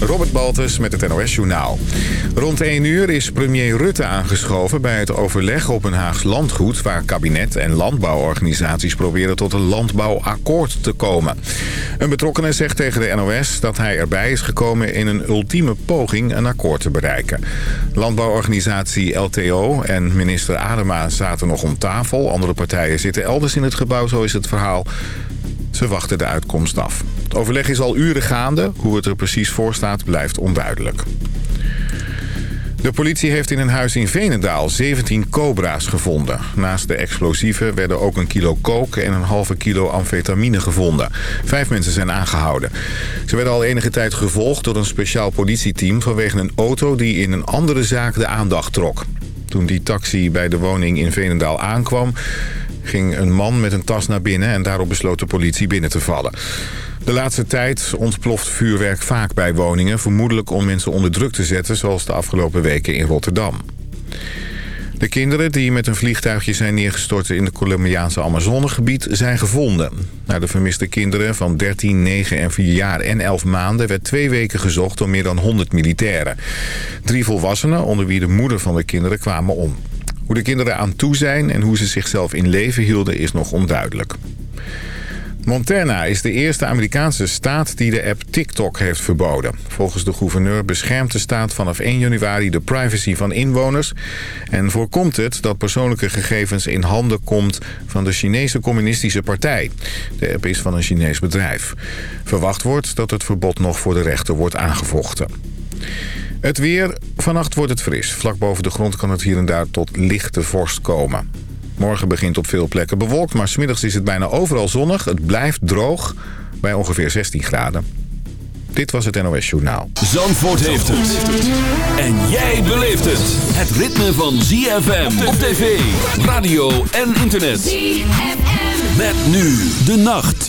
Robert Baltus met het NOS Journaal. Rond 1 uur is premier Rutte aangeschoven bij het overleg op een Haags landgoed... waar kabinet en landbouworganisaties proberen tot een landbouwakkoord te komen. Een betrokkenen zegt tegen de NOS dat hij erbij is gekomen... in een ultieme poging een akkoord te bereiken. Landbouworganisatie LTO en minister Adema zaten nog om tafel. Andere partijen zitten elders in het gebouw, zo is het verhaal. Ze wachten de uitkomst af. Het overleg is al uren gaande. Hoe het er precies voor staat blijft onduidelijk. De politie heeft in een huis in Venendaal 17 cobra's gevonden. Naast de explosieven werden ook een kilo coke en een halve kilo amfetamine gevonden. Vijf mensen zijn aangehouden. Ze werden al enige tijd gevolgd door een speciaal politieteam... vanwege een auto die in een andere zaak de aandacht trok. Toen die taxi bij de woning in Venendaal aankwam ging een man met een tas naar binnen en daarop besloot de politie binnen te vallen. De laatste tijd ontploft vuurwerk vaak bij woningen... vermoedelijk om mensen onder druk te zetten... zoals de afgelopen weken in Rotterdam. De kinderen die met een vliegtuigje zijn neergestort in het Colombiaanse Amazonegebied zijn gevonden. Naar de vermiste kinderen van 13, 9 en 4 jaar en 11 maanden werd twee weken gezocht door meer dan 100 militairen. Drie volwassenen, onder wie de moeder van de kinderen, kwamen om. Hoe de kinderen aan toe zijn en hoe ze zichzelf in leven hielden is nog onduidelijk. Montana is de eerste Amerikaanse staat die de app TikTok heeft verboden. Volgens de gouverneur beschermt de staat vanaf 1 januari de privacy van inwoners... en voorkomt het dat persoonlijke gegevens in handen komt van de Chinese Communistische Partij. De app is van een Chinees bedrijf. Verwacht wordt dat het verbod nog voor de rechter wordt aangevochten. Het weer. Vannacht wordt het fris. Vlak boven de grond kan het hier en daar tot lichte vorst komen. Morgen begint op veel plekken bewolkt, maar smiddags is het bijna overal zonnig. Het blijft droog bij ongeveer 16 graden. Dit was het NOS Journaal. Zandvoort heeft het. En jij beleeft het. Het ritme van ZFM op tv, radio en internet. ZFM. Met nu de nacht.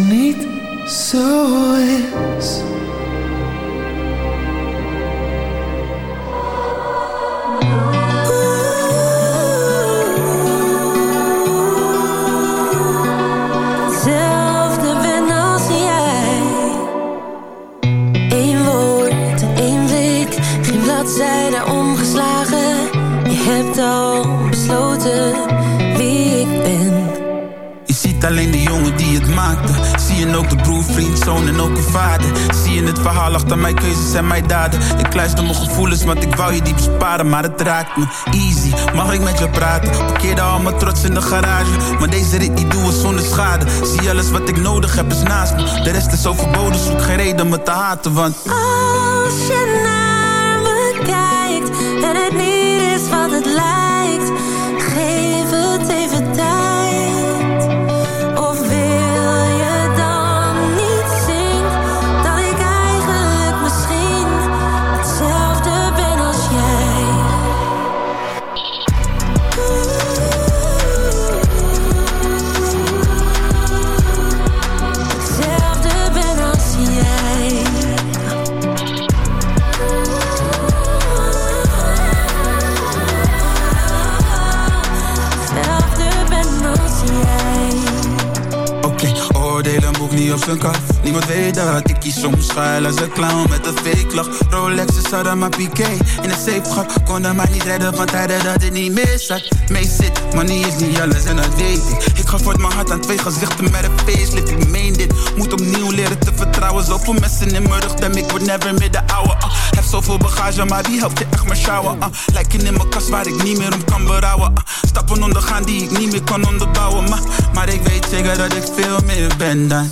me. Easy, mag ik met je praten? Parkeerde al mijn trots in de garage. Maar deze rit die doen we zonder schade. Zie alles wat ik nodig heb is naast me. De rest is overbodig, zoek geen reden me te haten, want... Als je naar me kijkt en het niet is wat het lijkt, zijn kat. Niemand weet dat ik kies soms schuil als een clown met een fake lach. Rolexes hadden maar piqué in een safe gat. Konden mij niet redden van tijden dat het niet meer zat. Mee zit, money is niet alles en dat weet ik. Ik gaf voor mijn hart aan twee gezichten met een facelift. Ik meen dit, moet opnieuw leren te vertrouwen. Zoveel mensen in mijn rug, dem ik word never meer de ouwe. Uh. Heb zoveel bagage, maar wie helpt je echt maar sjouwen? Uh. Lijken in mijn kast waar ik niet meer om kan berouwen. Uh. Stappen ondergaan die ik niet meer kan onderbouwen. Maar, maar ik weet zeker dat ik veel meer ben dan.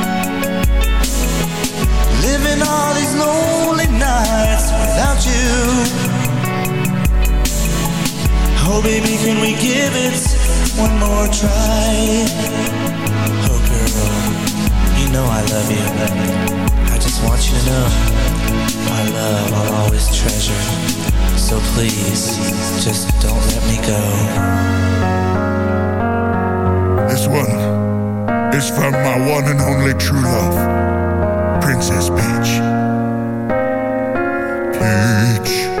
Oh, baby, can we give it one more try? Oh, girl, you know I love you. I just want you to know my love I'll always treasure. So please, just don't let me go. This one is from my one and only true love, Princess Peach beach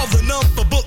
all the number book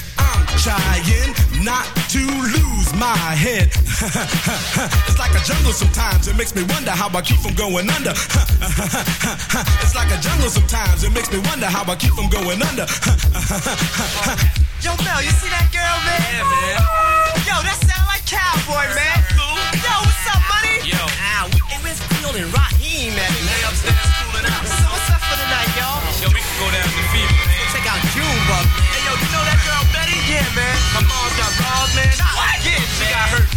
I'm trying not to lose my head. it's like a jungle sometimes. It makes me wonder how I keep from going under. it's like a jungle sometimes. It makes me wonder how I keep from going under. Yo, Mel, you see that girl, man? Yeah, man. Yo, that sound like cowboy, man. Yo, what's up, money? Yo. Ah, hey, where's Creole and Rahiem My mom's got balls, man. What? Yeah, she got hurt.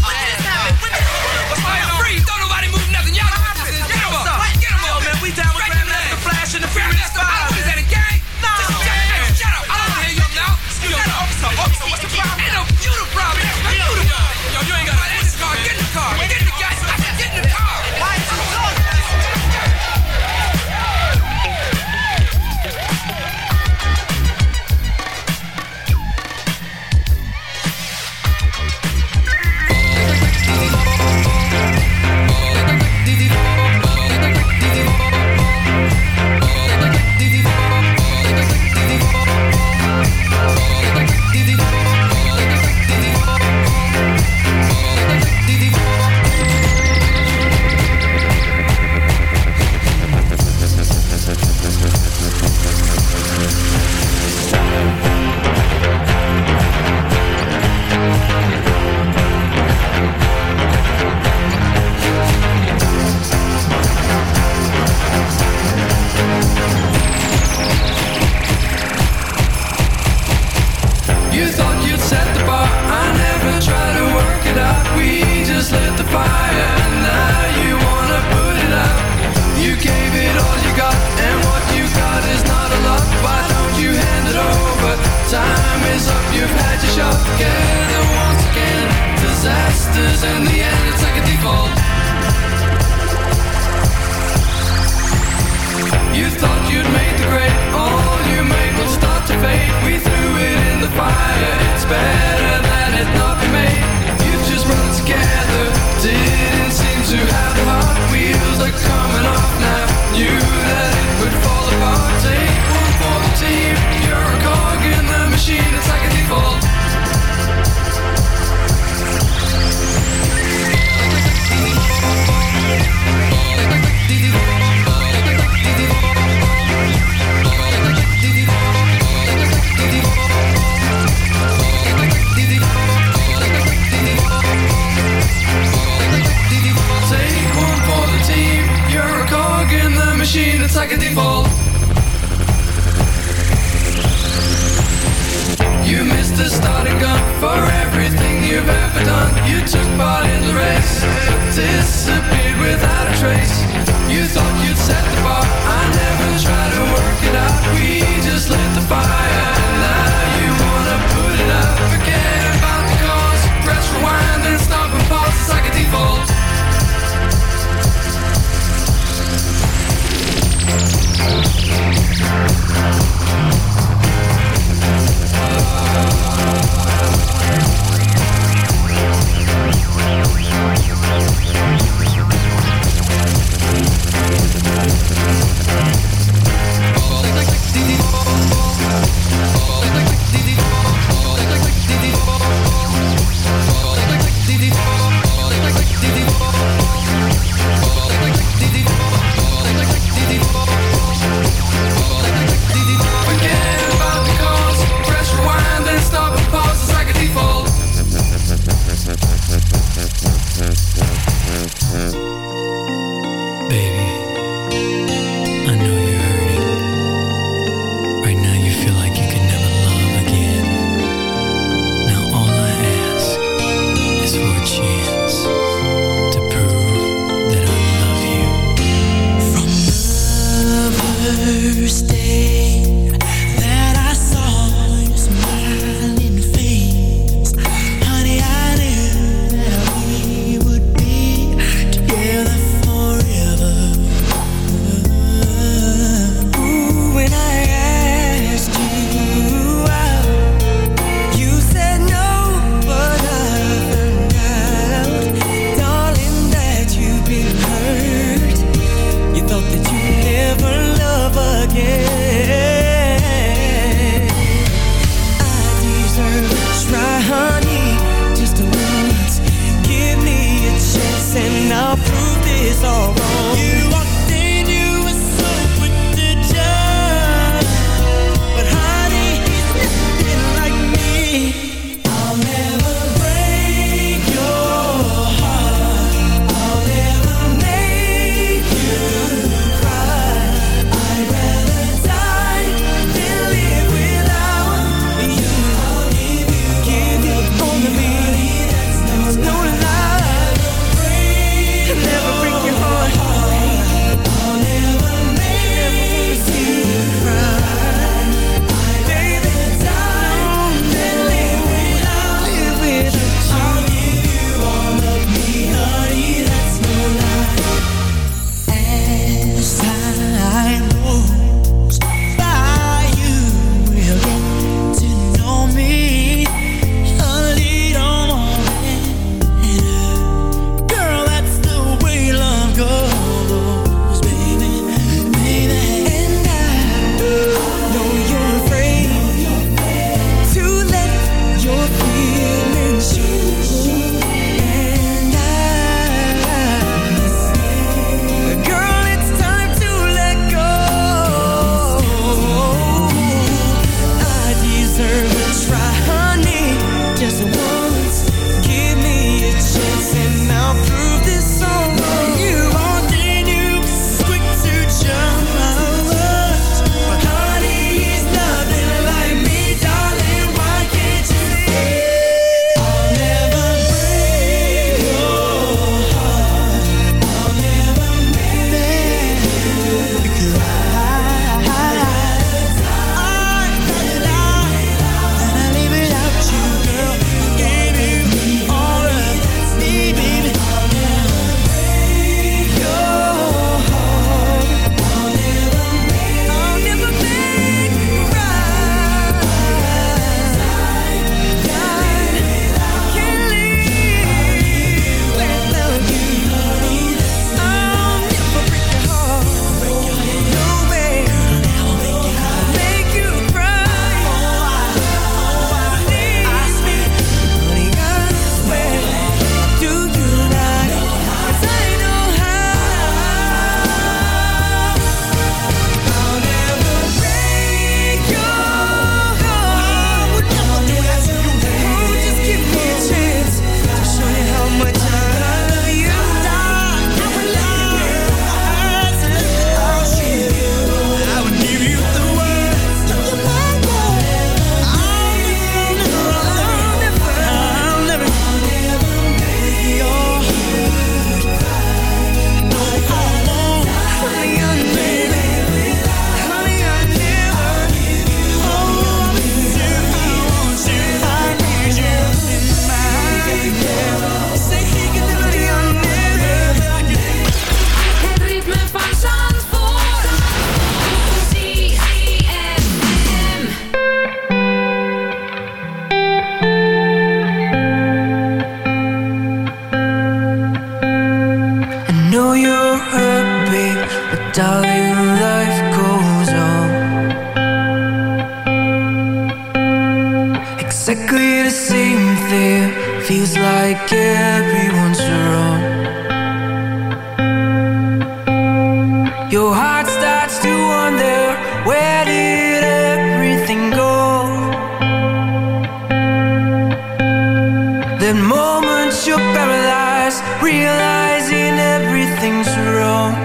paralyzed Realizing everything's wrong.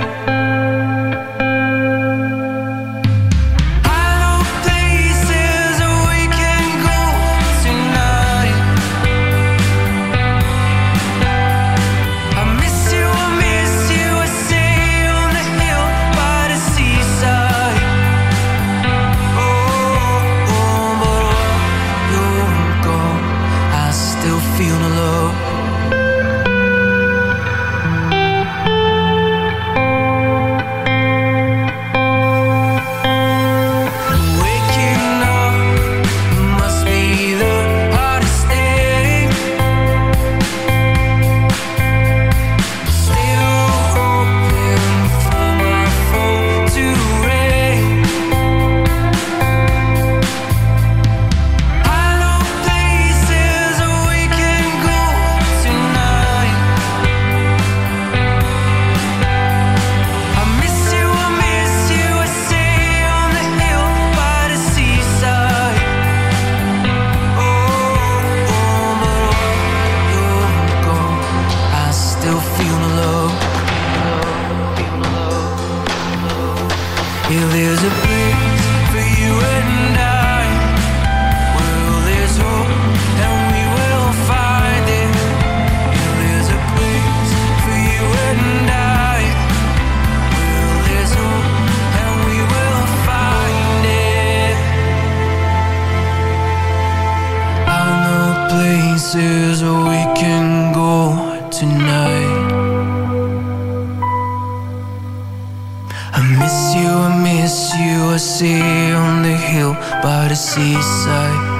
on the hill by the seaside.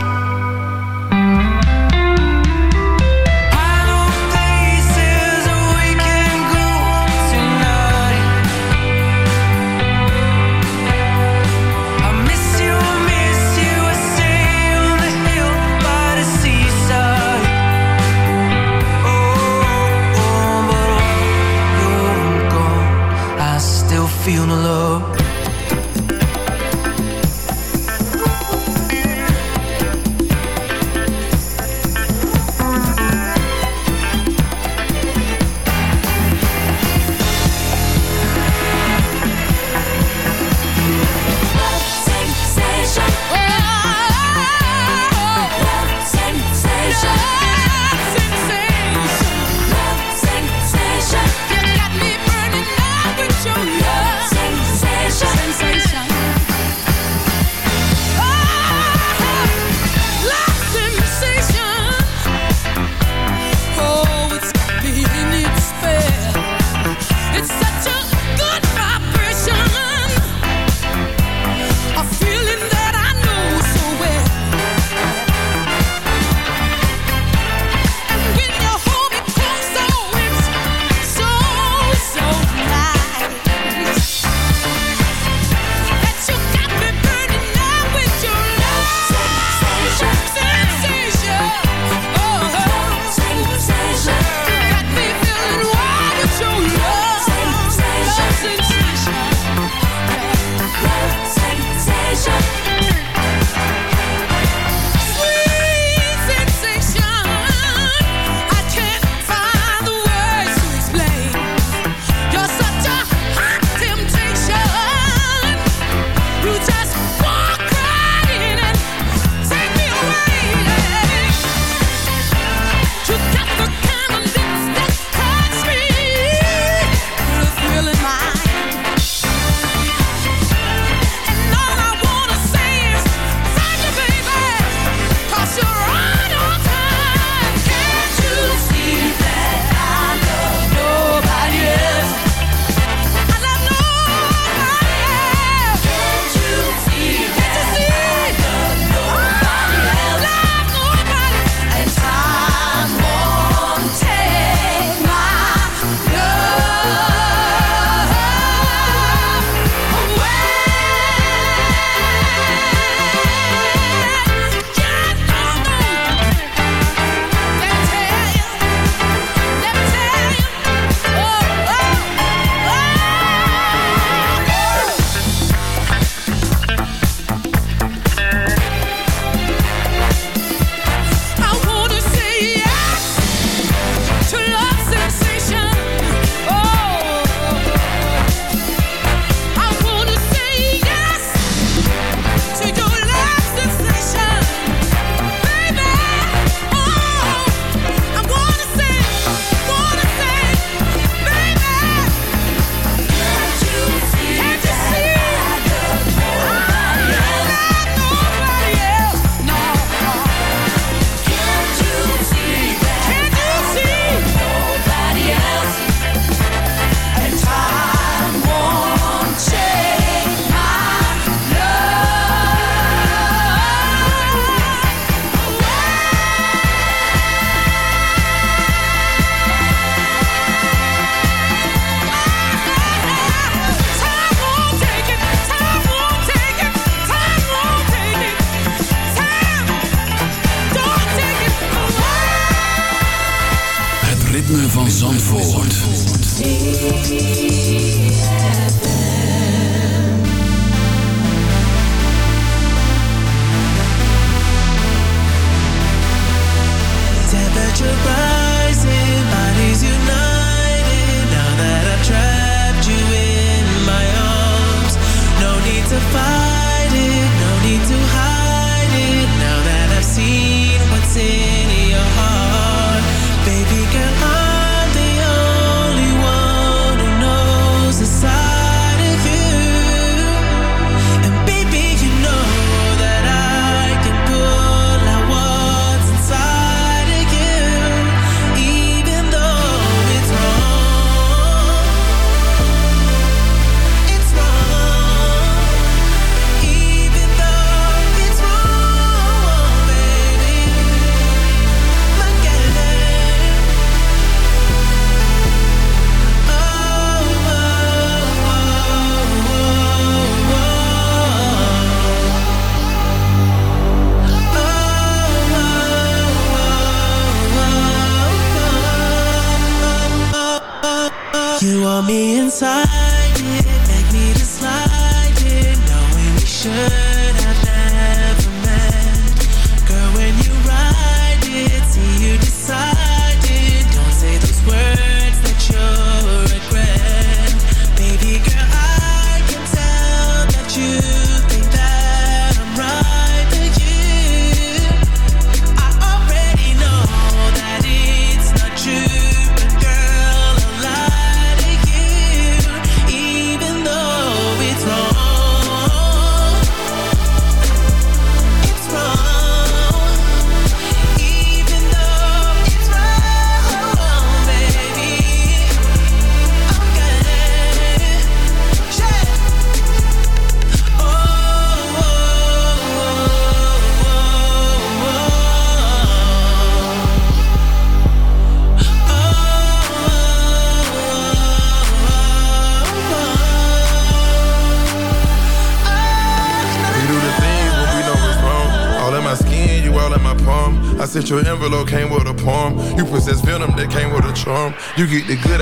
You get the good